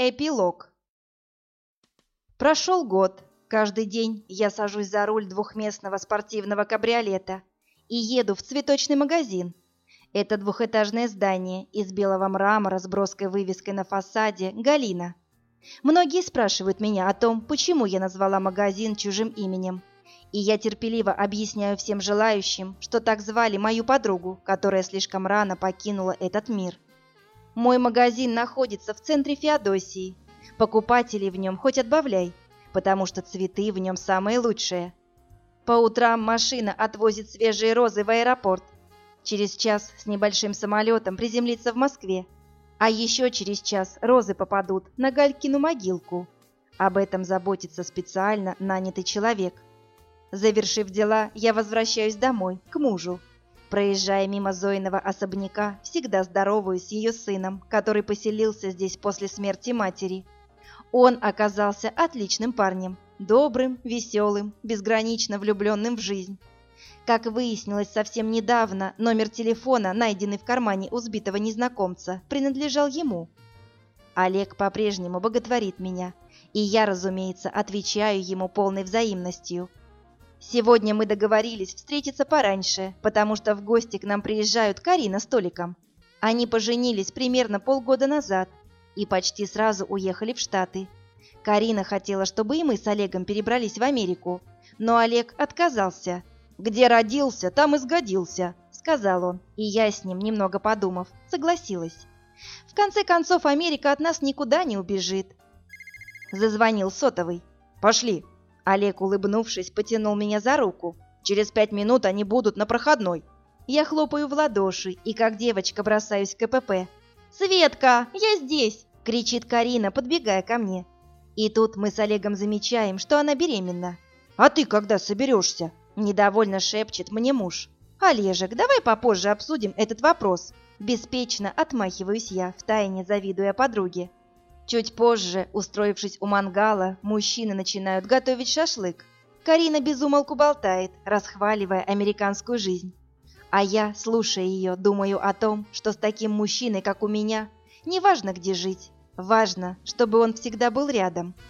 Эпилог. Прошел год. Каждый день я сажусь за руль двухместного спортивного кабриолета и еду в цветочный магазин. Это двухэтажное здание из белого мрамора с броской вывеской на фасаде «Галина». Многие спрашивают меня о том, почему я назвала магазин чужим именем. И я терпеливо объясняю всем желающим, что так звали мою подругу, которая слишком рано покинула этот мир. Мой магазин находится в центре Феодосии. Покупателей в нем хоть отбавляй, потому что цветы в нем самые лучшие. По утрам машина отвозит свежие розы в аэропорт. Через час с небольшим самолетом приземлиться в Москве. А еще через час розы попадут на Галькину могилку. Об этом заботится специально нанятый человек. Завершив дела, я возвращаюсь домой, к мужу, Проезжая мимо Зоиного особняка, всегда здороваюсь с ее сыном, который поселился здесь после смерти матери. Он оказался отличным парнем, добрым, веселым, безгранично влюбленным в жизнь. Как выяснилось совсем недавно, номер телефона, найденный в кармане у сбитого незнакомца, принадлежал ему. Олег по-прежнему боготворит меня, и я, разумеется, отвечаю ему полной взаимностью – Сегодня мы договорились встретиться пораньше, потому что в гости к нам приезжают Карина с Толиком. Они поженились примерно полгода назад и почти сразу уехали в Штаты. Карина хотела, чтобы и мы с Олегом перебрались в Америку, но Олег отказался. «Где родился, там и сгодился», — сказал он, и я с ним, немного подумав, согласилась. В конце концов, Америка от нас никуда не убежит. Зазвонил сотовый. «Пошли», Олег, улыбнувшись, потянул меня за руку. «Через пять минут они будут на проходной». Я хлопаю в ладоши и, как девочка, бросаюсь к КПП. «Светка, я здесь!» — кричит Карина, подбегая ко мне. И тут мы с Олегом замечаем, что она беременна. «А ты когда соберешься?» — недовольно шепчет мне муж. «Олежек, давай попозже обсудим этот вопрос». Беспечно отмахиваюсь я, втайне завидуя подруге. Чуть позже, устроившись у мангала, мужчины начинают готовить шашлык. Карина безумолку болтает, расхваливая американскую жизнь. А я, слушая ее, думаю о том, что с таким мужчиной, как у меня, не важно где жить, важно, чтобы он всегда был рядом –